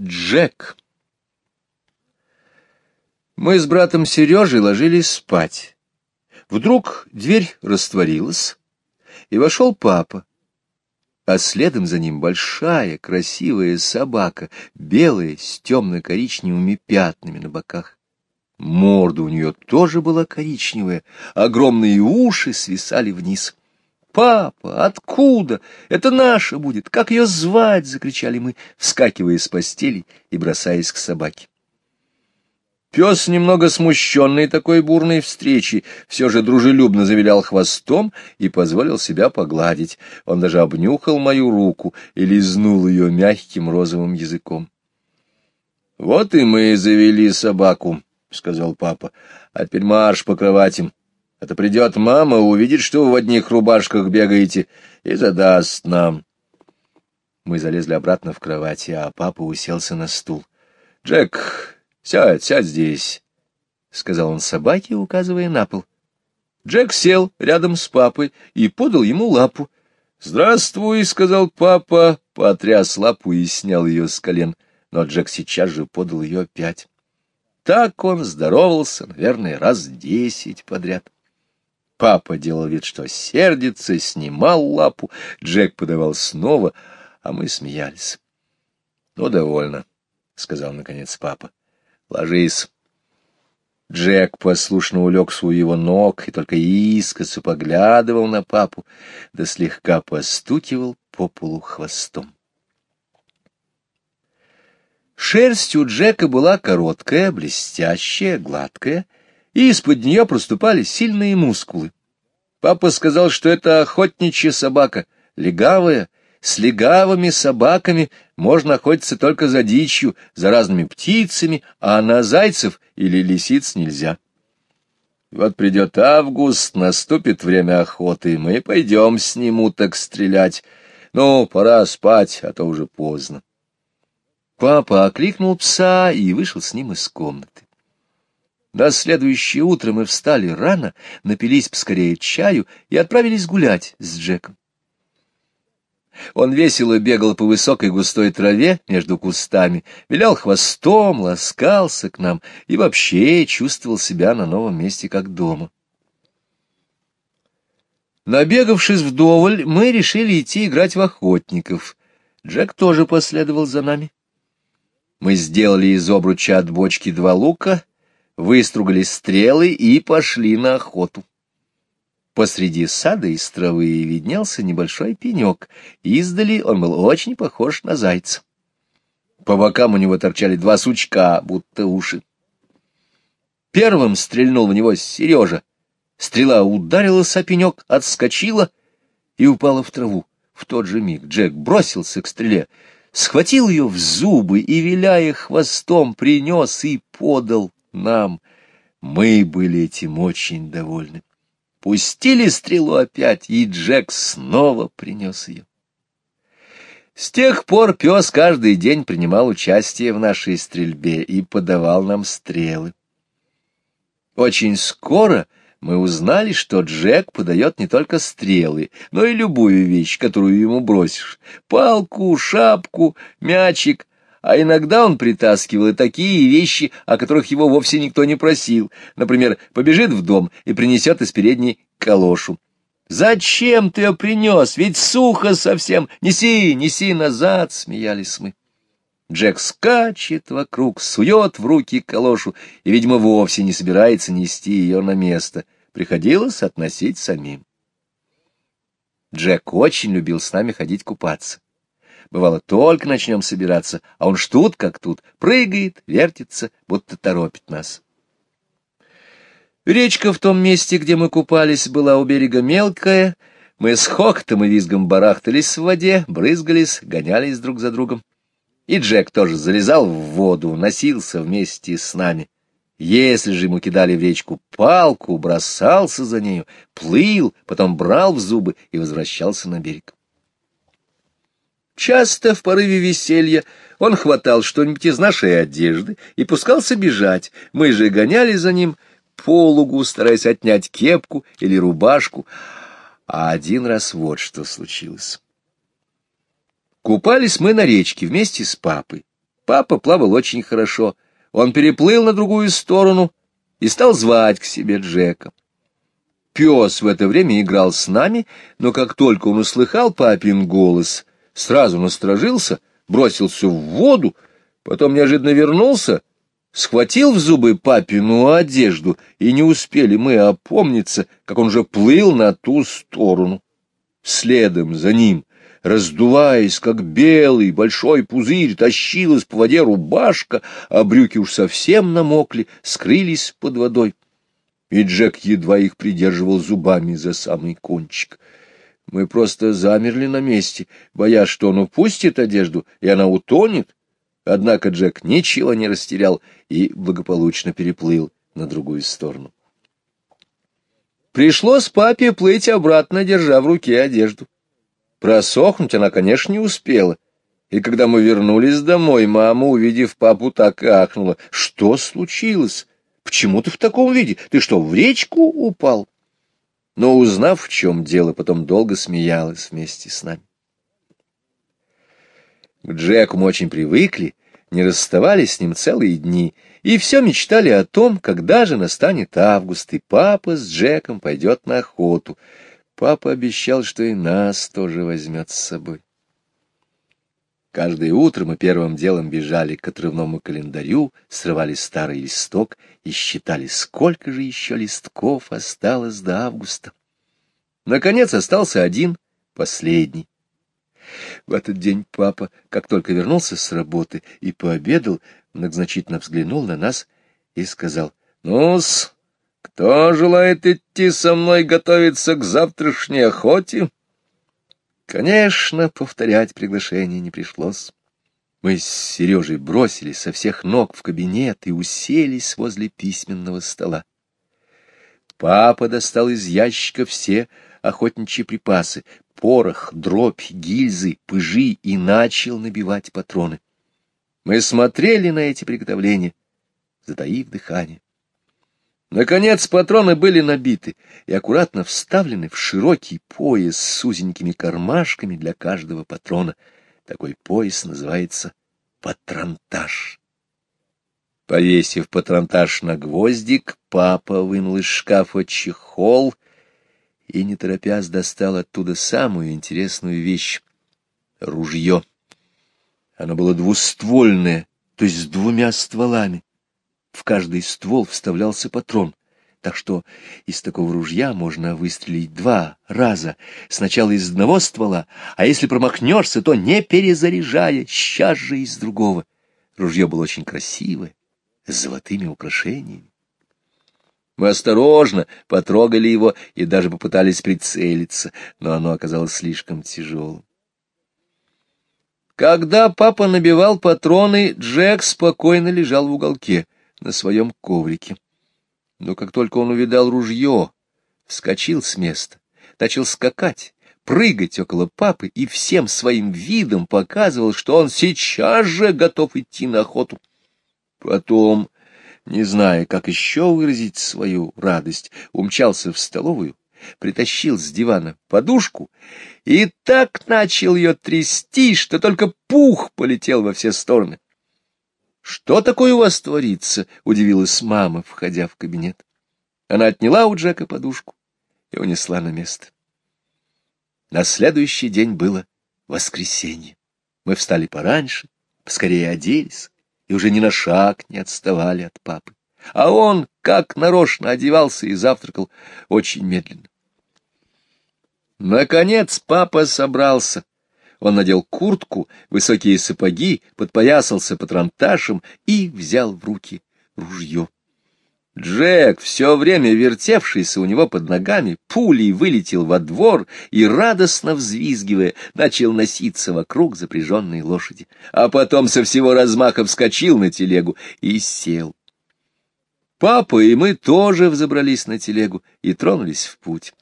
Джек. Мы с братом Сережей ложились спать. Вдруг дверь растворилась, и вошел папа. А следом за ним большая красивая собака, белая, с темно-коричневыми пятнами на боках. Морда у нее тоже была коричневая, огромные уши свисали вниз. «Папа, откуда? Это наша будет! Как ее звать?» — закричали мы, вскакивая с постели и бросаясь к собаке. Пес, немного смущенный такой бурной встречи, все же дружелюбно завилял хвостом и позволил себя погладить. Он даже обнюхал мою руку и лизнул ее мягким розовым языком. — Вот и мы завели собаку, — сказал папа. — А теперь марш по кроватям. Это придет мама, увидит, что вы в одних рубашках бегаете, и задаст нам. Мы залезли обратно в кровать, а папа уселся на стул. — Джек, сядь, сядь здесь, — сказал он собаке, указывая на пол. Джек сел рядом с папой и подал ему лапу. — Здравствуй, — сказал папа, потряс лапу и снял ее с колен, но Джек сейчас же подал ее опять. Так он здоровался, наверное, раз десять подряд. Папа делал вид, что сердится, снимал лапу, Джек подавал снова, а мы смеялись. — Ну, довольно, — сказал наконец папа. — Ложись. Джек послушно улегся у его ног и только искоса поглядывал на папу, да слегка постукивал по полу хвостом. Шерсть у Джека была короткая, блестящая, гладкая, и из-под нее проступали сильные мускулы. Папа сказал, что это охотничья собака, легавая, с легавыми собаками можно охотиться только за дичью, за разными птицами, а на зайцев или лисиц нельзя. Вот придет август, наступит время охоты, мы пойдем с ним уток стрелять. Ну, пора спать, а то уже поздно. Папа окликнул пса и вышел с ним из комнаты. На следующее утро мы встали рано, напились поскорее чаю и отправились гулять с Джеком. Он весело бегал по высокой густой траве между кустами, вилял хвостом, ласкался к нам и вообще чувствовал себя на новом месте как дома. Набегавшись вдоволь, мы решили идти играть в охотников. Джек тоже последовал за нами. Мы сделали из обруча от бочки два лука — выстругали стрелы и пошли на охоту. Посреди сада из травы виднелся небольшой пенек. Издали он был очень похож на зайца. По бокам у него торчали два сучка, будто уши. Первым стрельнул в него Сережа. Стрела ударилась о пенек, отскочила и упала в траву. В тот же миг Джек бросился к стреле, схватил ее в зубы и, виляя хвостом, принес и подал нам. Мы были этим очень довольны. Пустили стрелу опять, и Джек снова принес ее. С тех пор пес каждый день принимал участие в нашей стрельбе и подавал нам стрелы. Очень скоро мы узнали, что Джек подает не только стрелы, но и любую вещь, которую ему бросишь — палку, шапку, мячик, а иногда он притаскивал и такие вещи, о которых его вовсе никто не просил. Например, побежит в дом и принесет из передней калошу. «Зачем ты ее принес? Ведь сухо совсем! Неси, неси назад!» — смеялись мы. Джек скачет вокруг, сует в руки калошу и, видимо, вовсе не собирается нести ее на место. Приходилось относить самим. Джек очень любил с нами ходить купаться. Бывало, только начнем собираться, а он ж тут как тут, прыгает, вертится, будто торопит нас. Речка в том месте, где мы купались, была у берега мелкая. Мы с хохотом и визгом барахтались в воде, брызгались, гонялись друг за другом. И Джек тоже залезал в воду, носился вместе с нами. Если же ему кидали в речку палку, бросался за нею, плыл, потом брал в зубы и возвращался на берег. Часто в порыве веселья он хватал что-нибудь из нашей одежды и пускался бежать. Мы же гоняли за ним полугу, стараясь отнять кепку или рубашку. А один раз вот что случилось. Купались мы на речке вместе с папой. Папа плавал очень хорошо. Он переплыл на другую сторону и стал звать к себе Джека. Пес в это время играл с нами, но как только он услыхал папин голос, сразу насторожился, бросился в воду, потом неожиданно вернулся, схватил в зубы папину одежду, и не успели мы опомниться, как он же плыл на ту сторону. Следом за ним раздуваясь, как белый большой пузырь, тащилась по воде рубашка, а брюки уж совсем намокли, скрылись под водой. И Джек едва их придерживал зубами за самый кончик. Мы просто замерли на месте, боясь, что он упустит одежду, и она утонет. Однако Джек ничего не растерял и благополучно переплыл на другую сторону. Пришлось папе плыть обратно, держа в руке одежду. Просохнуть она, конечно, не успела. И когда мы вернулись домой, мама, увидев папу, так ахнула. «Что случилось? Почему ты в таком виде? Ты что, в речку упал?» Но, узнав, в чем дело, потом долго смеялась вместе с нами. К Джеку мы очень привыкли, не расставались с ним целые дни, и все мечтали о том, когда же настанет август, и папа с Джеком пойдет на охоту — Папа обещал, что и нас тоже возьмет с собой. Каждое утро мы первым делом бежали к отрывному календарю, срывали старый листок и считали, сколько же еще листков осталось до августа. Наконец остался один, последний. В этот день папа, как только вернулся с работы и пообедал, многозначительно взглянул на нас и сказал, «Ну-с, кто желает идти со мной готовиться к завтрашней охоте? Конечно, повторять приглашение не пришлось. Мы с Сережей бросились со всех ног в кабинет и уселись возле письменного стола. Папа достал из ящика все охотничьи припасы — порох, дробь, гильзы, пыжи и начал набивать патроны. Мы смотрели на эти приготовления, затаив дыхание. Наконец патроны были набиты и аккуратно вставлены в широкий пояс с узенькими кармашками для каждого патрона. Такой пояс называется патронтаж. Повесив патронтаж на гвоздик, папа вынул из шкафа чехол и, не торопясь, достал оттуда самую интересную вещь — ружье. Оно было двуствольное, то есть с двумя стволами. В каждый ствол вставлялся патрон, так что из такого ружья можно выстрелить два раза, сначала из одного ствола, а если промахнешься, то не перезаряжая, сейчас же из другого. Ружье было очень красивое, с золотыми украшениями. Мы осторожно потрогали его и даже попытались прицелиться, но оно оказалось слишком тяжелым. Когда папа набивал патроны, Джек спокойно лежал в уголке на своем коврике. Но как только он увидал ружье, вскочил с места, начал скакать, прыгать около папы и всем своим видом показывал, что он сейчас же готов идти на охоту. Потом, не зная, как еще выразить свою радость, умчался в столовую, притащил с дивана подушку и так начал ее трясти, что только пух полетел во все стороны. «Что такое у вас творится?» — удивилась мама, входя в кабинет. Она отняла у Джека подушку и унесла на место. На следующий день было воскресенье. Мы встали пораньше, поскорее оделись и уже ни на шаг не отставали от папы. А он, как нарочно, одевался и завтракал очень медленно. Наконец папа собрался он надел куртку, высокие сапоги, подпоясался патронташем и взял в руки ружье. Джек, все время вертевшийся у него под ногами, пулей вылетел во двор и, радостно взвизгивая, начал носиться вокруг запряженной лошади, а потом со всего размаха вскочил на телегу и сел. Папа и мы тоже взобрались на телегу и тронулись в путь.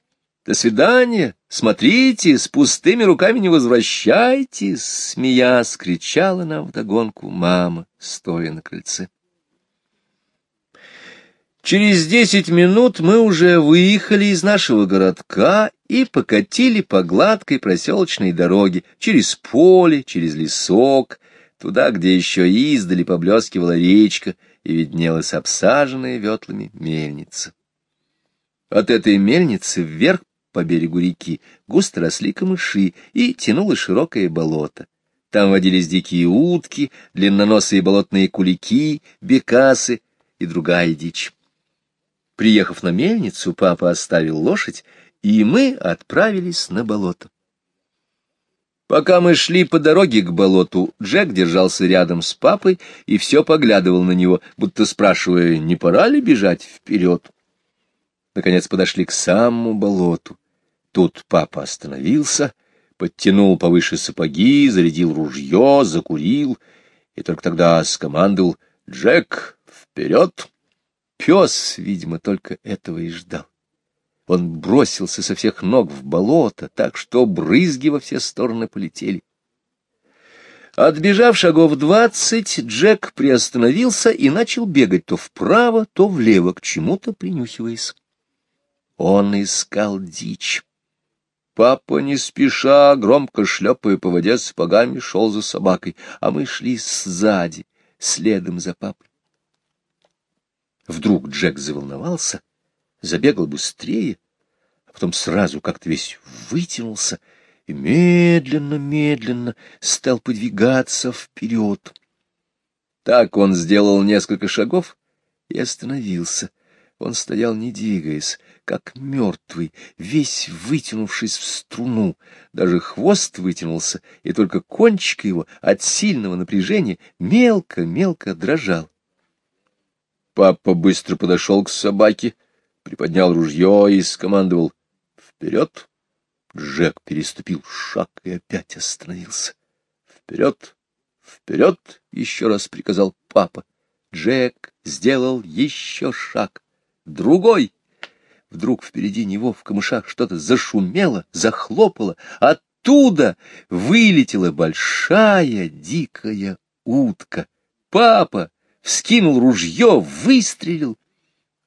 До свидания, смотрите, с пустыми руками не возвращайтесь, смеясь, кричала нам вдогонку мама, стоя на крыльце. Через десять минут мы уже выехали из нашего городка и покатили по гладкой проселочной дороге через поле, через лесок. туда, где еще издали поблескивала речка и виднелась обсаженная ветлами мельница. От этой мельницы вверх по берегу реки густо росли камыши и тянуло широкое болото. Там водились дикие утки, длинноносые болотные кулики, бекасы и другая дичь. Приехав на мельницу, папа оставил лошадь, и мы отправились на болото. Пока мы шли по дороге к болоту, Джек держался рядом с папой и все поглядывал на него, будто спрашивая, не пора ли бежать вперед. Наконец подошли к самому болоту. Тут папа остановился, подтянул повыше сапоги, зарядил ружье, закурил, и только тогда скомандовал «Джек, вперед!» Пес, видимо, только этого и ждал. Он бросился со всех ног в болото, так что брызги во все стороны полетели. Отбежав шагов двадцать, Джек приостановился и начал бегать то вправо, то влево, к чему-то принюхиваясь. Он искал дичь. Папа, не спеша, громко шлепая по воде сапогами, шел за собакой, а мы шли сзади, следом за папой. Вдруг Джек заволновался, забегал быстрее, а потом сразу как-то весь вытянулся и медленно-медленно стал подвигаться вперед. Так он сделал несколько шагов и остановился. Он стоял, не двигаясь, как мертвый, весь вытянувшись в струну. Даже хвост вытянулся, и только кончик его от сильного напряжения мелко-мелко дрожал. Папа быстро подошел к собаке, приподнял ружье и скомандовал «Вперед!». Джек переступил шаг и опять остановился. «Вперед! Вперед!» — еще раз приказал папа. Джек сделал еще шаг. Другой! Вдруг впереди него в камышах что-то зашумело, захлопало. Оттуда вылетела большая дикая утка. Папа вскинул ружье, выстрелил.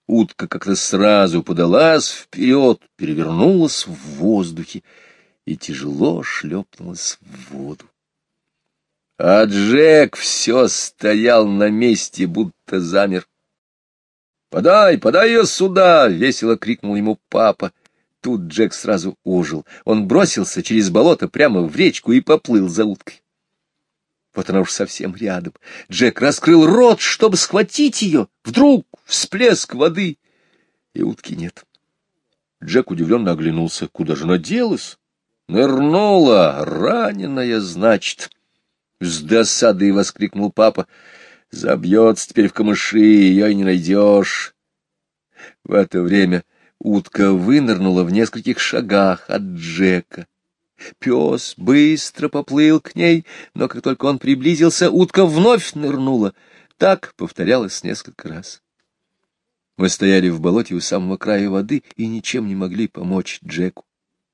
Утка как-то сразу подалась вперед, перевернулась в воздухе и тяжело шлепнулась в воду. А Джек все стоял на месте, будто замер. «Подай, подай ее сюда!» — весело крикнул ему папа. Тут Джек сразу ожил. Он бросился через болото прямо в речку и поплыл за уткой. Вот она уж совсем рядом. Джек раскрыл рот, чтобы схватить ее. Вдруг всплеск воды, и утки нет. Джек удивленно оглянулся. Куда же она делась? Нырнула, раненая, значит. С досадой воскликнул папа. Забьется теперь в камыши, ее и не найдешь. В это время утка вынырнула в нескольких шагах от Джека. Пес быстро поплыл к ней, но как только он приблизился, утка вновь нырнула. Так повторялось несколько раз. Мы стояли в болоте у самого края воды и ничем не могли помочь Джеку.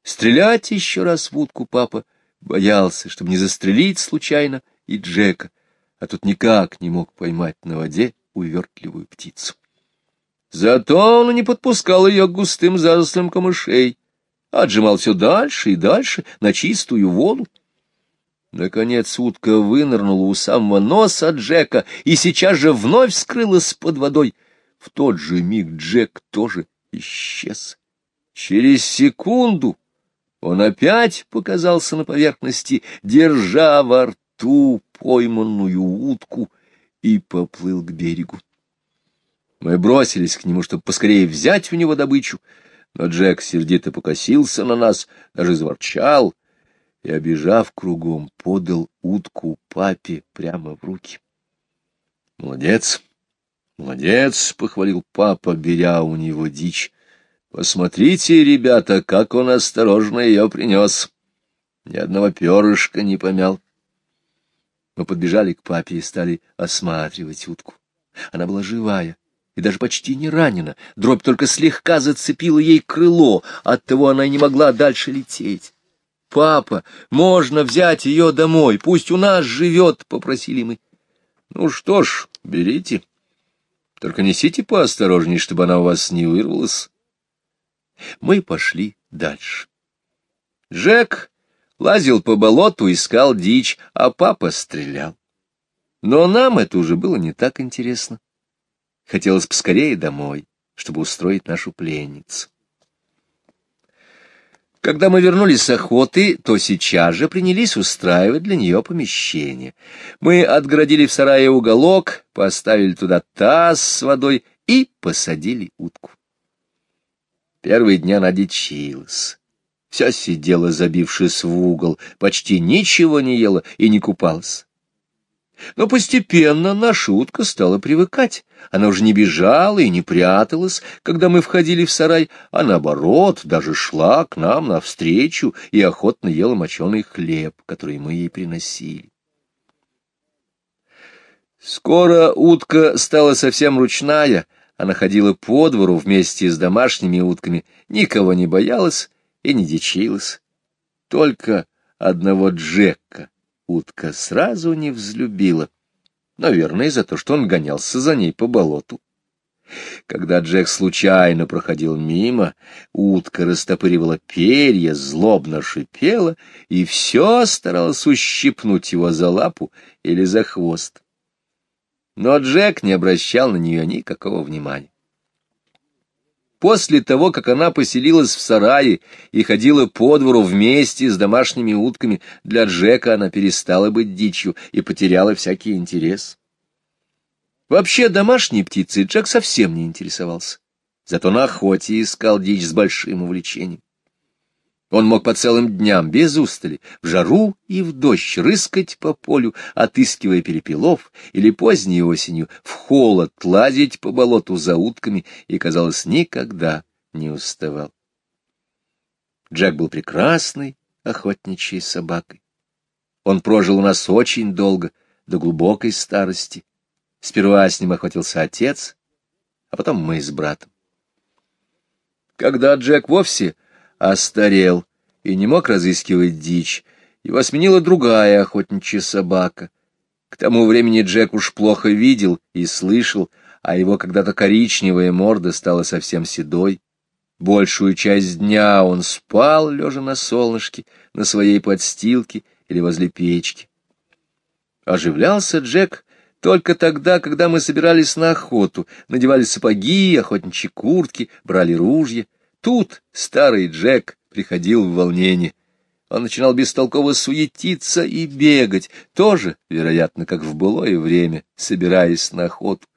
Стрелять еще раз в утку папа боялся, чтобы не застрелить случайно и Джека, а тут никак не мог поймать на воде увертливую птицу. Зато он не подпускал ее к густым зарослям камышей, отжимал все дальше и дальше на чистую воду. Наконец утка вынырнула у самого носа Джека и сейчас же вновь скрылась под водой. В тот же миг Джек тоже исчез. Через секунду он опять показался на поверхности, держа во рту пойманную утку, и поплыл к берегу. Мы бросились к нему, чтобы поскорее взять у него добычу, но Джек сердито покосился на нас, даже заворчал и, обижав кругом, подал утку папе прямо в руки. «Молодец, молодец!» — похвалил папа, беря у него дичь. «Посмотрите, ребята, как он осторожно ее принес. Ни одного перышка не помял». Мы подбежали к папе и стали осматривать утку. Она была живая, и даже почти не ранена. Дробь только слегка зацепила ей крыло, оттого она не могла дальше лететь. «Папа, можно взять ее домой, пусть у нас живет», — попросили мы. «Ну что ж, берите. Только несите поосторожней, чтобы она у вас не вырвалась». Мы пошли дальше. Джек лазил по болоту, искал дичь, а папа стрелял. Но нам это уже было не так интересно. Хотелось поскорее домой, чтобы устроить нашу пленницу. Когда мы вернулись с охоты, то сейчас же принялись устраивать для нее помещение. Мы отгородили в сарае уголок, поставили туда таз с водой и посадили утку. Первые дни она дичилась. Вся сидела, забившись в угол, почти ничего не ела и не купалась. Но постепенно наша утка стала привыкать. Она уже не бежала и не пряталась, когда мы входили в сарай, а наоборот, даже шла к нам навстречу и охотно ела моченый хлеб, который мы ей приносили. Скоро утка стала совсем ручная, она ходила по двору вместе с домашними утками, никого не боялась и не дичилась. Только одного Джека утка сразу не взлюбила, наверное, за то, что он гонялся за ней по болоту. Когда Джек случайно проходил мимо, утка растопыривала перья, злобно шипела и все старалась ущипнуть его за лапу или за хвост. Но Джек не обращал на нее никакого внимания. После того, как она поселилась в сарае и ходила по двору вместе с домашними утками, для Джека она перестала быть дичью и потеряла всякий интерес. Вообще домашней птицей Джек совсем не интересовался, зато на охоте искал дичь с большим увлечением. Он мог по целым дням, без устали, в жару и в дождь рыскать по полю, отыскивая перепелов, или поздней осенью в холод лазить по болоту за утками и, казалось, никогда не уставал. Джек был прекрасной охотничьей собакой. Он прожил у нас очень долго, до глубокой старости. Сперва с ним охотился отец, а потом мы с братом. Когда Джек вовсе остарел и не мог разыскивать дичь. Его сменила другая охотничья собака. К тому времени Джек уж плохо видел и слышал, а его когда-то коричневая морда стала совсем седой. Большую часть дня он спал, лежа на солнышке, на своей подстилке или возле печки. Оживлялся Джек только тогда, когда мы собирались на охоту, надевали сапоги, охотничьи куртки, брали ружья. Тут старый Джек приходил в волнение. Он начинал бестолково суетиться и бегать, тоже, вероятно, как в былое время, собираясь на охоту.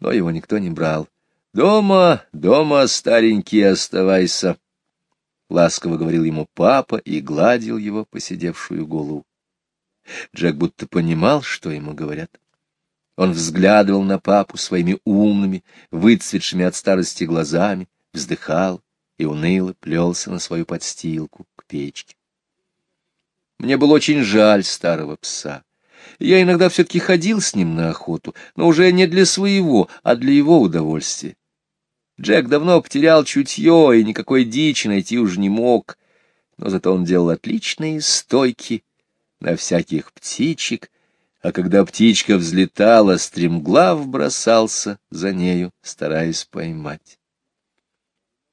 Но его никто не брал. «Дома, дома, старенький, оставайся!» — ласково говорил ему папа и гладил его посидевшую голову. Джек будто понимал, что ему говорят. Он взглядывал на папу своими умными, выцветшими от старости глазами, вздыхал и уныло плелся на свою подстилку к печке. Мне было очень жаль старого пса. Я иногда все-таки ходил с ним на охоту, но уже не для своего, а для его удовольствия. Джек давно потерял чутье и никакой дичи найти уже не мог, но зато он делал отличные стойки на всяких птичек, а когда птичка взлетала, стремглав бросался за нею, стараясь поймать.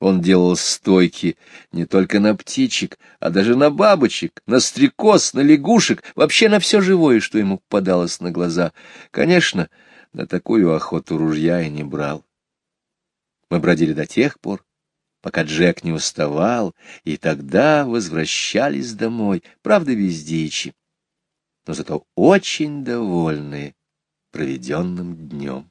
Он делал стойки не только на птичек, а даже на бабочек, на стрекоз, на лягушек, вообще на все живое, что ему попадалось на глаза. Конечно, на такую охоту ружья и не брал. Мы бродили до тех пор, пока Джек не уставал, и тогда возвращались домой, правда, без дичи, но зато очень довольные проведенным днем.